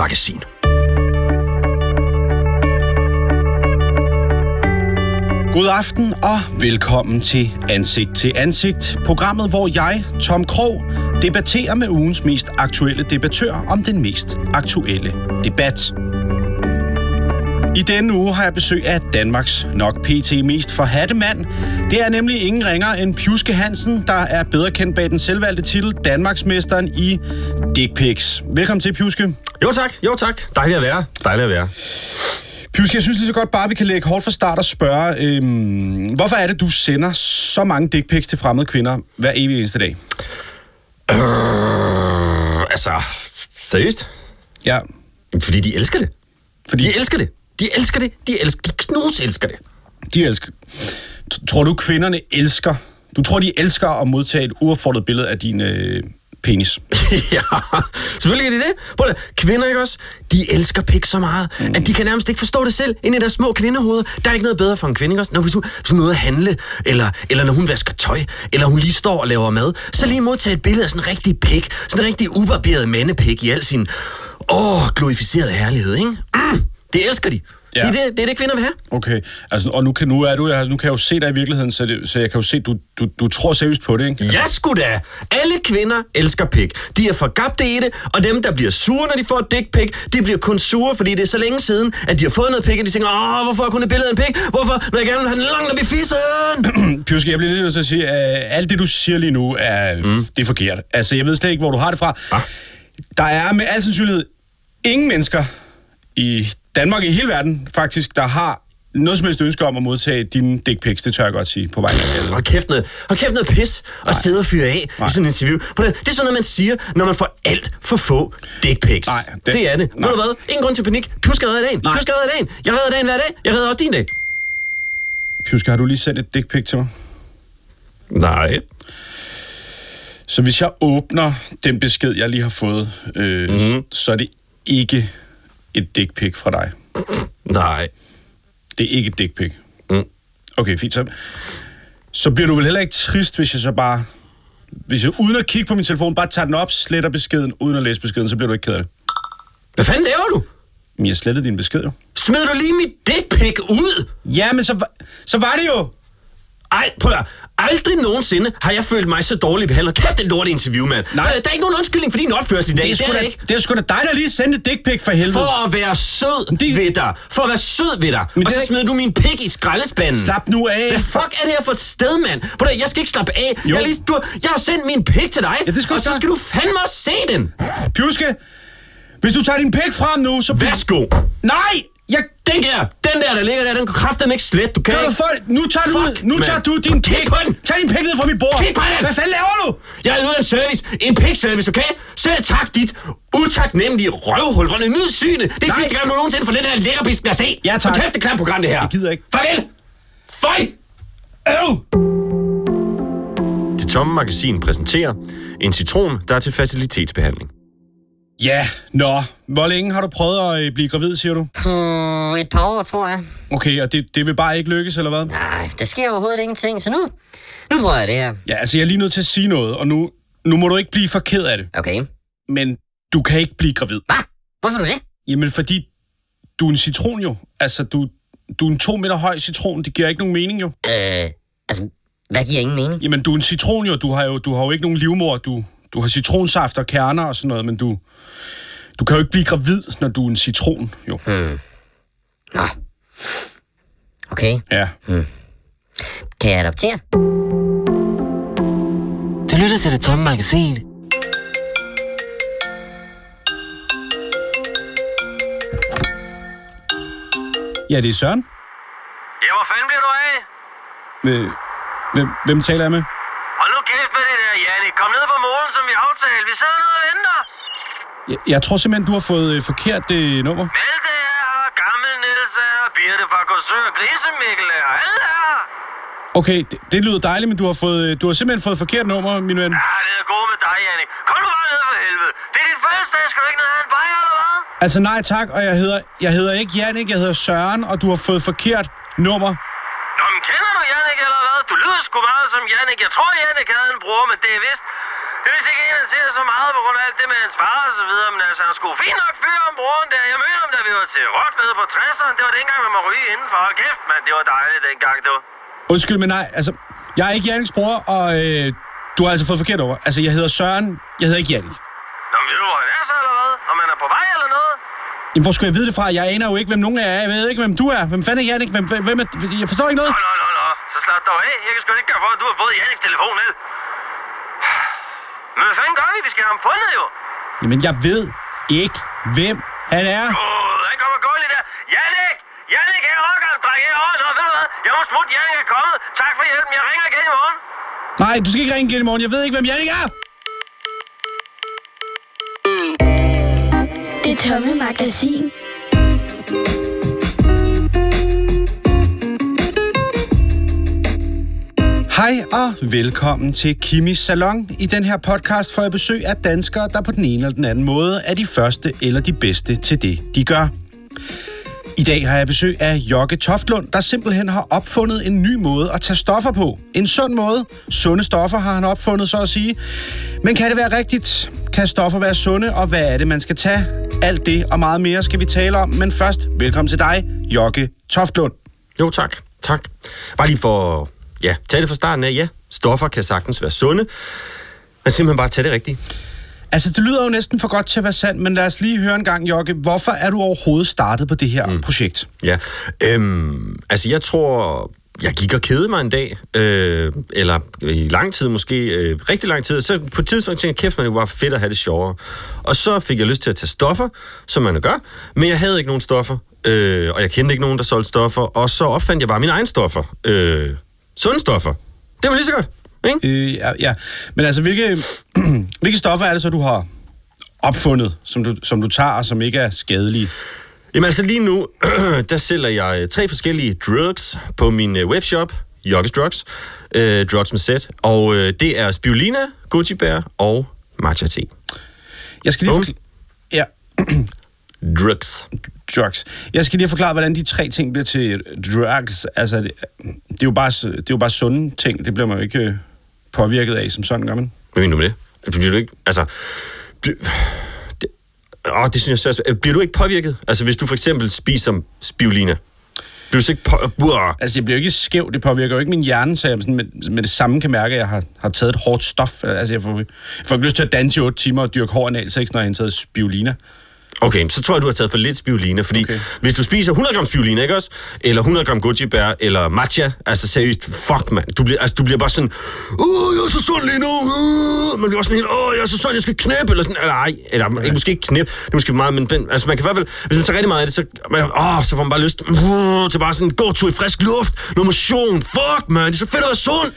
Magasin. God aften og velkommen til Ansigt til Ansigt, programmet, hvor jeg, Tom Krog, debatterer med ugens mest aktuelle debattør om den mest aktuelle debat. I denne uge har jeg besøg af Danmarks nok pt. mest forhatte mand. Det er nemlig ingen ringer end Pjuske Hansen, der er bedre kendt bag den selvvalgte titel Danmarksmesteren i Dick Pics. Velkommen til, Pjuske. Jo tak, jo tak. Dejligt at være. Dejligt at være. Pjuske, jeg synes lige så godt bare, vi kan lægge hårdt fra start og spørge, øhm, hvorfor er det, du sender så mange dick pics til fremmede kvinder hver evig eneste dag? Øh, altså, seriøst? Ja, Fordi de elsker det. fordi De elsker det. De elsker det. De elsker De knus elsker det. de elsker. Tror du, kvinderne elsker? Du tror, de elsker at modtage et uaffordret billede af din øh, penis? ja, selvfølgelig er de det. Prøv kvinder, ikke også? De elsker pik så meget, mm. at de kan nærmest ikke forstå det selv. Inde i deres små kvindehoveder. Der er ikke noget bedre for en kvinde, ikke også? Når hvis hun, hvis hun er ude at handle, eller, eller når hun vasker tøj, eller hun lige står og laver mad, så lige modtage et billede af sådan en rigtig pik. Sådan en rigtig ubarberet mandepik i al sin åh, glorificerede herlighed, ikke? Mm, det elsker de. Ja. Det, er det, det er det, kvinder vil have. Okay, altså, og nu kan, nu, er du, jeg- nu kan jeg jo se dig i virkeligheden, så, det, så jeg kan jo se, du, du, du tror seriøst på det, ikke? Ja, sgu da! Alle kvinder elsker pik. De er forgabte i det, og dem, der bliver sure, når de får et dick pic, de bliver kun sure, fordi det er så længe siden, at de har fået noget pik, og de tænker, åh, hvorfor har jeg kun et billede af en pik? Hvorfor, når jeg gerne vil have den langt op i fissen? Pjuske, jeg bliver lidt nødt til at sige, at alt det, du siger lige nu, er, mm. det er forkert. Altså, jeg ved slet ikke, hvor du har det fra. Ah. Der er med al sandsynlighed ingen mennesker i Danmark, i hele verden faktisk, der har noget som helst ønske om at modtage dine dick pics. Det tør jeg godt sige på vegne af. Hold kæft noget, hold kæft noget pis og sidde og fyre af Nej. i sådan en interview. Det er sådan noget, man siger, når man får alt for få dick pics. Nej, det, det- er det. nej. Ved du hvad? Ingen grund til panik. Pjusk redder dagen. Nej. Pjusk redder dagen. Jeg redder dagen hver dag. Jeg redder også din dag. Pjuske, har du lige sendt et dick pic til mig? Nej. Så hvis jeg åbner den besked, jeg lige har fået, øh, mm-hmm. så er det ikke et dick pic fra dig. Nej. Det er ikke et dick pic. Mm. Okay, fint. Så, så bliver du vel heller ikke trist, hvis jeg så bare... Hvis jeg uden at kigge på min telefon, bare tager den op, sletter beskeden, uden at læse beskeden, så bliver du ikke ked af det. Hvad fanden laver du? Men jeg slettede din besked jo. Smed du lige mit dick pic ud? Ja, men så, så var det jo. Ej, prøv at, Aldrig nogensinde har jeg følt mig så dårligt behandlet. Kæft, det er lortet interview, mand. Nej. Der, der er ikke nogen undskyldning for din opførsel i dag. Det er, sgu der da, ikke. det er sgu da dig, der lige sendte dick pic for helvede. For at være sød det- ved dig. For at være sød ved dig. Men og det så er- smider du min pik i skraldespanden. Slap nu af. Hvad fuck er det her for et sted, mand? Prøv at, jeg skal ikke slappe af. Jo. Jeg lige, du, jeg har sendt min pik til dig, Ja, det skal og så skal du fandme også se den. Pjuske, hvis du tager din pik frem nu, så... Værsgo. Nej! Jeg... Den der, den der, der ligger der, den kan kraftedeme ikke slet. Du kan, du ikke. få... Nu tager du, Fuck, nu tager du din Kig pik. på den. Tag din pik ned fra mit bord. Kig på den. Hvad fanden laver du? Jeg ydet en service, en pik-service, okay? Så jeg tak dit utaknemmelige røvhul. Hvor er det nydsyne. Det er Nej. sidste gang, du nogensinde får den her lækkerbisken at se. Ja, tak. Og kæft, det program, det her. Jeg gider ikke. Farvel. Føj. Øv. Det tomme magasin præsenterer en citron, der er til facilitetsbehandling. Ja, nå. Hvor længe har du prøvet at øh, blive gravid, siger du? Hmm, et par år, tror jeg. Okay, og det, det vil bare ikke lykkes, eller hvad? Nej, der sker overhovedet ingenting, så nu, nu prøver jeg det her. Ja, altså jeg er lige nødt til at sige noget, og nu, nu må du ikke blive for ked af det. Okay. Men du kan ikke blive gravid. Hvad? Hvorfor du det? Jamen, fordi du er en citron jo. Altså, du, du er en to meter høj citron. Det giver ikke nogen mening jo. Øh, altså, hvad giver ingen mening? Jamen, du er en citron jo. Du har jo, du har jo ikke nogen livmor. Du, du har citronsaft og kerner og sådan noget, men du, du kan jo ikke blive gravid, når du er en citron, jo. Hmm. Nå. Okay, Ja. kan jeg adoptere? Du lytter til det tomme magasin. Ja, det er Søren. Ja, hvor fanden bliver du af? Hvem, hvem taler jeg med? Hold nu kæft med det der, Jannik. Kom ned på målen, som vi aftalte. Vi sidder nede og venter. Jeg, jeg tror simpelthen, du har fået øh, forkert øh, nummer. Malte er Gammel Niels er Birte fra Korsør, Grisemikkel er alle er. Okay, det, det lyder dejligt, men du har, fået, øh, du har simpelthen fået forkert nummer, min ven. Ja, det er god med dig, Jannik. Kom nu bare ned for helvede. Det er din fødselsdag. Skal du ikke ned have en bajer, eller hvad? Altså nej tak, og jeg hedder, jeg hedder ikke Jannik, jeg hedder Søren, og du har fået forkert nummer. Nå, men kender du Jannik, eller hvad? Du lyder sgu meget som Jannik. Jeg tror, Jannik havde en bror, men det er vist... Det er vist ikke en, han ser så meget på grund af alt det med hans far og så videre, men altså, han skulle fint nok fyre om broren der. Jeg mødte ham, da vi var til rock nede på 60'eren. Det var dengang, man må ryge indenfor. Hold kæft, mand. Det var dejligt dengang, du. Undskyld, men nej, altså, jeg er ikke Jannings bror, og øh, du har altså fået forkert over. Altså, jeg hedder Søren, jeg hedder ikke Jannik. Nå, men ved du, hvor han er så, eller hvad? Om han er på vej eller noget? Jamen, hvor skulle jeg vide det fra? Jeg aner jo ikke, hvem nogen er. Jeg ved ikke, hvem du er. Hvem fanden er Jannik? Hvem, hvem er... Jeg forstår ikke noget. Nå, nå, nå, nå. Så slap dog af. Jeg kan sgu ikke gøre for, at du har fået Janniks telefon, vel? Men hvad fanden gør vi? Vi skal have ham fundet, jo. Jamen, jeg ved ikke, hvem han er. Åh, han kommer gående der. Jannik! Jannik, her rocker, dreng her over. Nå, ved du hvad? Jeg må smutte, Jannik er kommet. Tak for hjælpen. Jeg ringer igen i morgen. Nej, du skal ikke ringe igen i morgen. Jeg ved ikke, hvem Jannik er. Det tomme magasin. Hej og velkommen til Kimis Salon. I den her podcast får jeg besøg af danskere, der på den ene eller den anden måde er de første eller de bedste til det, de gør. I dag har jeg besøg af Jokke Toftlund, der simpelthen har opfundet en ny måde at tage stoffer på. En sund måde. Sunde stoffer har han opfundet, så at sige. Men kan det være rigtigt? Kan stoffer være sunde, og hvad er det, man skal tage? Alt det og meget mere skal vi tale om, men først velkommen til dig, Jokke Toftlund. Jo, tak. Tak. Bare lige for... Ja, tag det fra starten af. Ja, stoffer kan sagtens være sunde. Men simpelthen bare tage det rigtigt. Altså, det lyder jo næsten for godt til at være sandt, men lad os lige høre en gang, Jokke. Hvorfor er du overhovedet startet på det her mm. projekt? Ja, øhm, altså jeg tror, jeg gik og kedede mig en dag, øh, eller i lang tid måske, øh, rigtig lang tid. Så på et tidspunkt tænkte jeg, kæft man, det var fedt at have det sjovere. Og så fik jeg lyst til at tage stoffer, som man gør, men jeg havde ikke nogen stoffer, øh, og jeg kendte ikke nogen, der solgte stoffer, og så opfandt jeg bare mine egne stoffer. Øh, sunde stoffer. Det var lige så godt, ikke? Øh, ja, ja, men altså, hvilke, hvilke stoffer er det så, du har opfundet, som du, som du tager, og som ikke er skadelige? Jamen altså lige nu, der sælger jeg øh, tre forskellige drugs på min øh, webshop, Joggis Drugs, øh, Drugs med Z, og øh, det er spirulina, goji bær og matcha te. Jeg skal lige forklare... Ja, Drugs. Drugs. Jeg skal lige forklare, hvordan de tre ting bliver til drugs. Altså, det, det, er, jo bare, det er jo bare sunde ting. Det bliver man jo ikke øh, påvirket af som sådan, gør man? Hvad mener du med det? Bliver du ikke, altså... Bliver, det, åh, det synes jeg er. Bliver du ikke påvirket? Altså, hvis du for eksempel spiser spirulina, bliver du ikke på, uh, Altså, jeg bliver jo ikke skæv. Det påvirker jo ikke min hjerne, så jeg sådan med, med det samme kan mærke, at jeg har, har taget et hårdt stof. Altså, jeg får, jeg får ikke lyst til at danse i otte timer og dyrke hård analsex, når jeg har taget spirulina. Okay, så tror jeg, du har taget for lidt spirulina, fordi Okay. hvis du spiser 100 gram spirulina, ikke også? Eller 100 gram goji bær, eller matcha, altså seriøst, fuck, mand. Du bliver, altså, du bliver bare sådan, åh, jeg er så sund lige nu, uh! man bliver også sådan helt, åh, jeg er så sund, jeg skal knæppe, eller sådan, eller ej, eller okay. ikke, måske ikke knæppe, det er måske meget, men altså, man kan i hvert fald, hvis man tager rigtig meget af det, så, man, åh, så får man bare lyst uh, til bare sådan en god tur i frisk luft, noget motion, fuck, man, det er så fedt at være sund.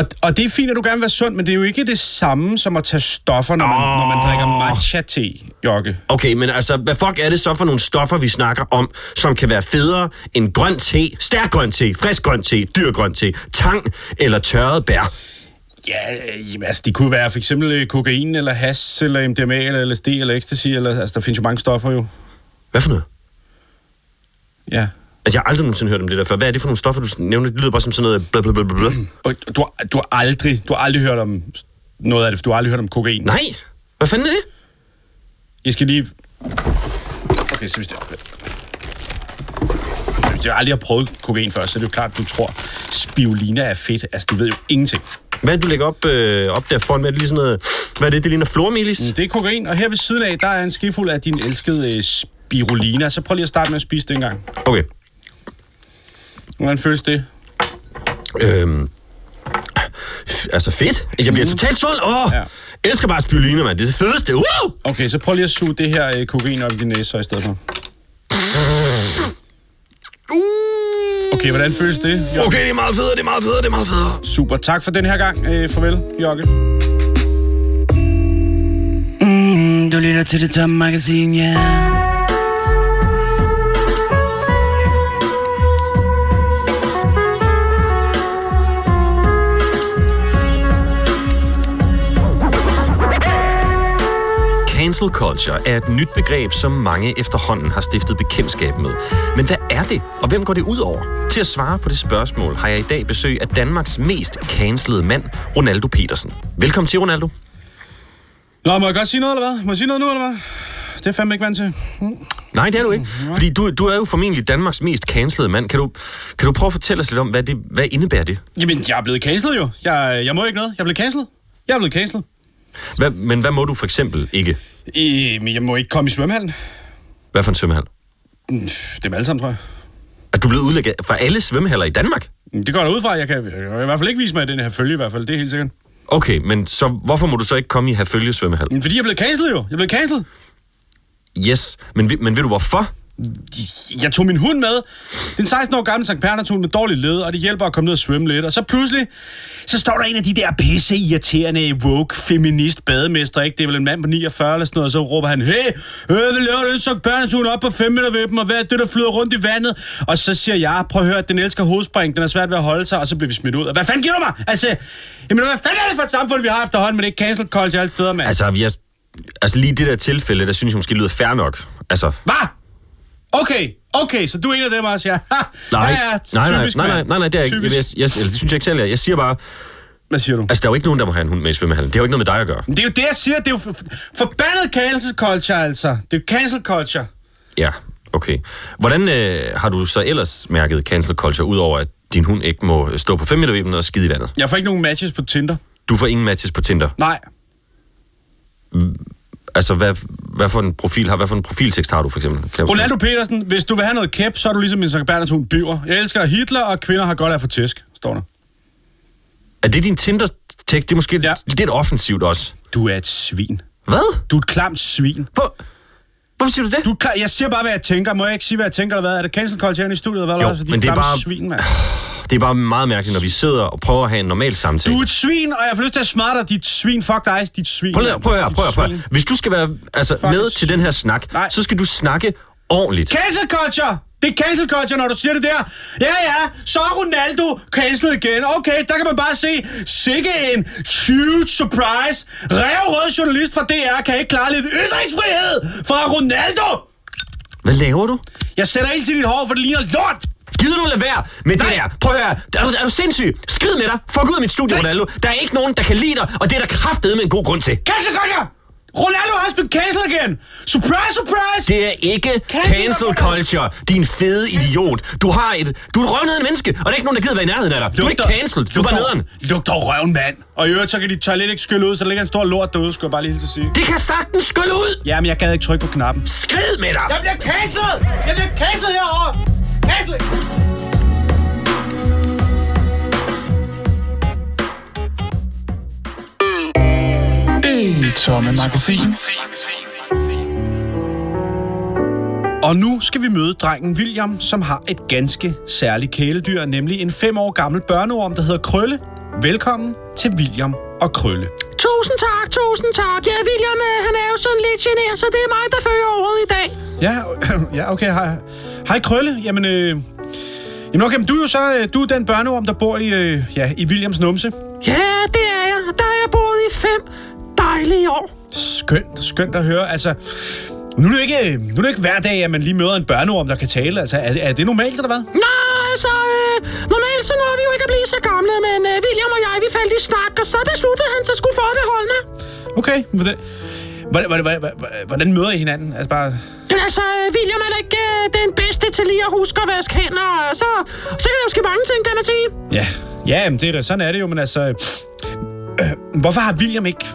Og, og det er fint, at du gerne vil være sund, men det er jo ikke det samme som at tage stoffer, når man, oh. når man drikker matcha-te, Jokke. Okay, men altså, hvad fuck er det så for nogle stoffer, vi snakker om, som kan være federe end grøn te, stærk grøn te, frisk grøn te, dyr grøn te, tang eller tørret bær? Ja, øh, jamen, altså, de kunne være for eksempel øh, kokain, eller has, eller MDMA, eller LSD, eller ecstasy, eller, altså, der findes jo mange stoffer jo. Hvad for noget? Ja. Altså, jeg har aldrig nogensinde hørt om det der før. Hvad er det for nogle stoffer, du nævner? Det lyder bare som sådan noget bla bla bla bla du, har- du har aldrig, du har aldrig hørt om noget af det, for du har aldrig hørt om kokain. Nej, hvad fanden er det? Jeg skal lige... Okay, så hvis det... Hvis jeg aldrig har prøvet kokain før, så er det jo klart, at du tror, spirulina er fedt. Altså, du ved jo ingenting. Hvad du lægger op, øh, op der foran? Hvad er det lige sådan noget... Hvad er det? Det ligner flormelis? Det er kokain, og her ved siden af, der er en skefuld af din elskede øh, spirulina. Så prøv lige at starte med at spise det en gang. Okay. Hvordan føles det? Øhm, altså fedt. Jeg bliver totalt sund. Åh, Ja. ja. elsker bare spirulina, mand. Det er det fedeste. Woo! Okay, så prøv lige at suge det her øh, kokain op i din næse så i stedet for. Okay, hvordan føles det? Jokke? Okay, det er meget federe, det er meget federe, det er meget federe. Super. Tak for den her gang. Øh, farvel, Jokke. Mm, du lytter til det tomme magasin, ja. Cancel culture er et nyt begreb, som mange efterhånden har stiftet bekendtskab med. Men hvad er det, og hvem går det ud over? Til at svare på det spørgsmål har jeg i dag besøg af Danmarks mest cancellede mand, Ronaldo Petersen. Velkommen til, Ronaldo. Nå, må jeg godt sige noget, eller hvad? Må jeg sige noget nu, eller hvad? Det er fandme ikke vant til. Nej, det er du ikke. Fordi du, du er jo formentlig Danmarks mest cancelede mand. Kan du, kan du prøve at fortælle os lidt om, hvad, det, hvad indebærer det? Jamen, jeg er blevet cancelled jo. Jeg, jeg må ikke noget. Jeg er blevet cancelled. Jeg er blevet cancelled. Hvad, men hvad må du for eksempel ikke? I, men jeg må ikke komme i svømmehallen. Hvad for en svømmehal? Mm, Det er alle sammen, tror jeg. Er du blevet udlægget fra alle svømmehaller i Danmark? Mm, Det går der ud fra. Jeg kan, jeg kan i hvert fald ikke vise mig i den her følge, i hvert fald. Det er helt sikkert. Okay, men så hvorfor må du så ikke komme i have følge svømmehal? Men fordi jeg er blevet cancelled jo. Jeg er blevet cancelled. Yes, men, men ved du hvorfor? Jeg tog min hund med. Det er en 16 år gammel Sankt Bernhards hund med dårlig led, og det hjælper at komme ned og svømme lidt. Og så pludselig, så står der en af de der pisse irriterende woke feminist bademester, ikke? Det er vel en mand på 49 eller sådan noget, og så råber han, hey, øh, hvad laver du en Sankt Bernhards hund op på 5 meter ved dem, og hvad er det, der flyder rundt i vandet? Og så siger jeg, prøv at høre, at den elsker hovedspring, den er svært ved at holde sig, og så bliver vi smidt ud. Og hvad fanden giver du mig? Altså, jamen, hvad fanden er det for et samfund, vi har efterhånden, med det er cancel culture alle steder, mand? Altså, vi er, altså lige det der tilfælde, der synes jeg måske lyder fair nok. Altså, Hvad? Okay, okay, så du er en af dem også, ja. nej, ja, ja, nej, nej, nej, nej, nej, nej, det er ikke. Jeg, jeg, jeg, det synes jeg ikke selv, jeg, jeg siger bare, Hvad siger du? altså der er jo ikke nogen, der må have en hund med i svømmehallen. Det har jo ikke noget med dig at gøre. Det er jo det, jeg siger. Det er jo for- forbandet cancel culture, altså. Det er jo cancel culture. Ja, okay. Hvordan øh, har du så ellers mærket cancel culture, udover at din hund ikke må stå på 5 meter og skide i vandet? Jeg får ikke nogen matches på Tinder. Du får ingen matches på Tinder. Nej. Altså, hvad, hvad for en profil har, hvad for en profiltekst har du, for eksempel? Kan, Ronaldo Petersen, hvis du vil have noget kæp, så er du ligesom en hund biver. Jeg elsker Hitler, og kvinder har godt af få tæsk, står der. Er det din Tinder-tekst? Det er måske Ja. lidt offensivt også. Du er et svin. Hvad? Du er et klamt svin. Hvor, hvorfor siger du det? Du klar, jeg siger bare, hvad jeg tænker. Må jeg ikke sige, hvad jeg tænker, eller hvad? Er det cancel culture i studiet, eller hvad? Jo, Også, men det er bare- Svin, mand. Det er bare meget mærkeligt, når vi sidder og prøver at have en normal samtale. Du er et svin, og jeg får lyst til at smadre dig, dit svin. Fuck dig, dit svin. Prøv, prøv prøv prøv svin. høre. Hvis du skal være altså, Fuck med til den her snak, Nej. så skal du snakke ordentligt. Cancel culture! Det er cancel culture, når du siger det der. Ja, ja, så er Ronaldo cancelled igen. Okay, der kan man bare se, sikke en huge surprise. Røvrød journalist fra DR kan ikke klare lidt ytringsfrihed fra Ronaldo. Hvad laver du? Jeg sætter ild til dit hår, for det ligner lort. Gider du lade være med det Nej. der? Prøv at høre. Er du, er du sindssyg? Skrid med dig. Fuck ud af mit studie, Nej. Ronaldo. Der er ikke nogen, der kan lide dig, og det er der kraftedeme med en god grund til. Cancel culture! Ronaldo har spillet cancel igen. Surprise, surprise! Det er ikke Cancel culture. din fede idiot. Du har et, du er et røvnede menneske, og der er ikke nogen, der gider være i nærheden af dig. Du er ikke cancelled, du er bare nederen. Luk dog røven, mand. Og i øvrigt, så kan dit toilet ikke skylle ud, så der ligger en stor lort derude, skulle jeg bare lige hilse sige. Det kan sagtens skylle ud. Ja, men jeg gad ikke trykke på knappen. Skrid med dig. Jeg bliver cancelled! Jeg bliver cancelled herovre! Cancelled! Det tomme magasin. Og nu skal vi møde drengen William, som har et ganske særligt kæledyr, nemlig en fem år gammel børneorm, der hedder Krølle. Velkommen til William og Krølle. Tusind tak, tusind tak. Ja, William, øh, han er jo sådan lidt generet, så det er mig, der fører ordet i dag. Ja, ja okay. Hej, hej Krølle. Jamen, øh, jamen okay, men du er jo så øh, du er den børneorm, der bor i, øh, ja, i Williams numse. Ja, det er jeg. Der har jeg boet i fem dejlige år. Skønt, skønt at høre. Altså, nu er, det ikke, nu er det ikke hver dag, at man lige møder en børneorm, der kan tale. Altså, er, er det normalt, eller hvad? Nej, altså, øh, normalt så når vi jo ikke at blive så gamle, men øh, William og jeg, vi faldt i snak, og så besluttede han sig skulle forbeholde mig. Okay, hvordan, hvordan, hvordan, hvordan, hvordan møder I hinanden? Altså bare... Men altså, øh, William er da ikke øh, den bedste til lige at huske at vaske hænder, og så, så kan der jo ske mange ting, kan man sige. Ja, ja men det, er- sådan er det jo, men altså... Øh, hvorfor har William ikke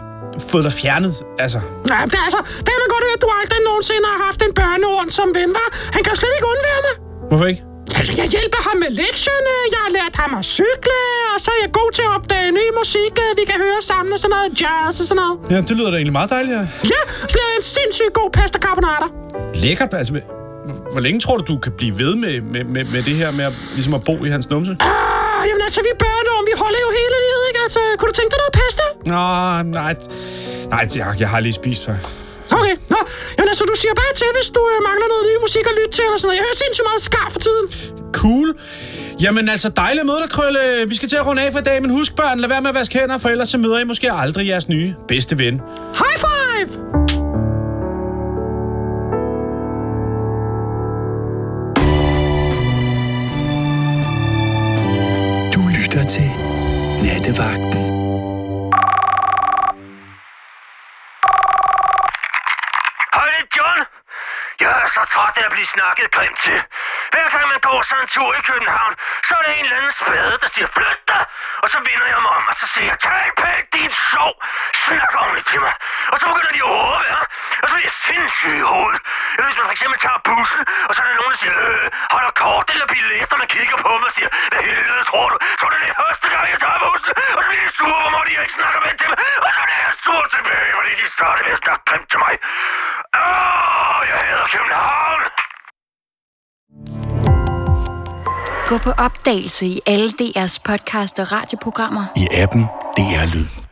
fået dig fjernet? Altså, Ja, det, er altså, det har man godt hørt, at du aldrig nogensinde har haft en børneord som ven, var. Han kan jo slet ikke undvære mig. hvorfor ikke? Altså, jeg hjælper ham med lektierne, jeg har lært ham at cykle, og så er jeg god til at opdage ny musik, øh, vi kan høre sammen og sådan noget jazz og sådan noget. Ja, det lyder da egentlig meget dejligt. Ja. Ja, så laver jeg en sindssygt god pasta carbonara. Lækkert. Altså, hvor længe tror du, du kan blive ved med, med, med, med det her med at, ligesom at bo i hans numse? Ah, jamen altså, vi børn vi holder jo hele livet, ikke? Altså, kunne du tænke dig noget pasta? Nå, nej. Nej, jeg, jeg har lige spist før. Okay, nå, jamen altså, du siger bare til, hvis du øh, mangler noget ny musik at lytte til eller sådan noget. Jeg hører sindssygt meget skar for tiden. Cool. Jamen altså, dejligt at møde dig, Krølle. Vi skal til at runde af for i dag, men husk børn, lad være med at vaske hænder, for ellers så møder I måske aldrig jeres nye bedste ven. High five! Du lytter til Nattevagten. Det at blive snakket grimt til. Hver gang man går sådan en tur i København, så er der en eller anden spade, der siger, flyt dig! Og så vender jeg mig om, og så siger jeg, tal pænt, din sov! Snak ordentligt til mig. Og så begynder de at råbe, ja? Og så bliver jeg sindssyg i hovedet. Eller hvis man for eksempel tager bussen, og så er der nogen, der siger, øh, holder kort eller billet, og man kigger på mig og siger, hvad helvede tror du? Så er det det første gang, jeg tager bussen, og så bliver jeg sur, hvor mig, jeg ikke snakker med til mig. Og så bliver jeg sur tilbage, fordi de starter med at snakke grimt til mig. Åh, jeg hader København! Gå på opdagelse i alle DR's podcast og radioprogrammer. I appen DR Lyd.